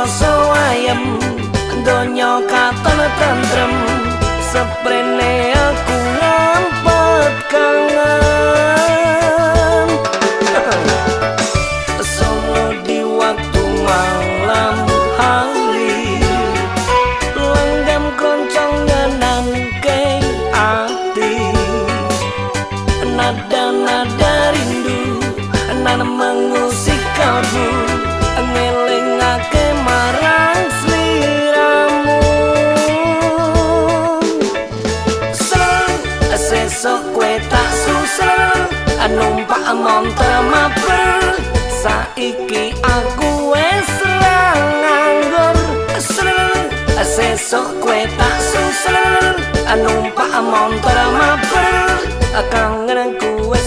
ayem donya katon tentrem. Seprene aku ngampet kangen. Solo di waktu malam hari. Lenggam keroncong ngenang ke hati. Nada-nada rindu nan mengusik kalbu ngelingake sesok kue tak susah numpak montor maper saiki aku wes nganggur sesok kue tak susah numpak montor maper kangen ku wes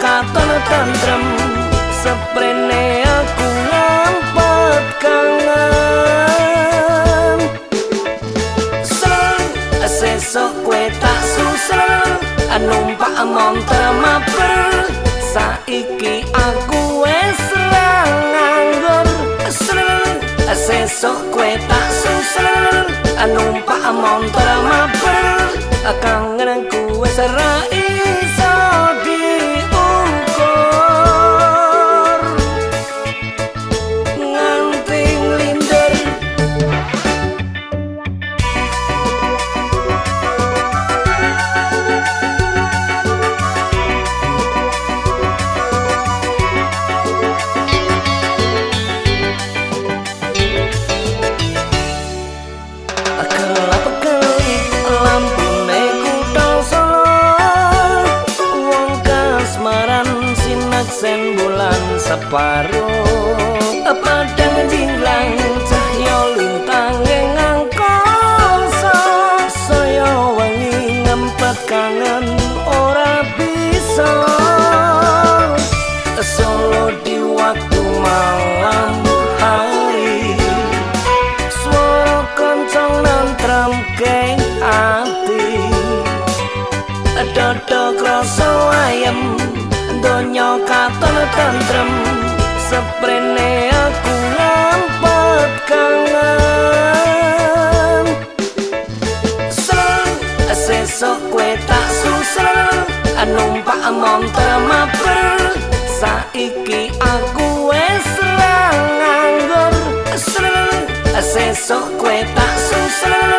katon tentrem. Seprene aku ngampet kangen. Sel sesok kue tak susah numpak montor maper saiki aku wes nganggur. Sel sesok kue tak susah numpak montor maper kangen ku wes iso sen bulan separuh padang jinglang cahyo lintang ngang koso saya wangi ngempet kangen ora bisa. Solo di waktu malam hari. Suara kencang nantram ke hati dodok rasa ayam donya katon tentrem seprene aku ngampet kangen. Sel sesok kue tak susah numpak montor maper. Saiki aku wes nganggur. Sel sesok kue tak susah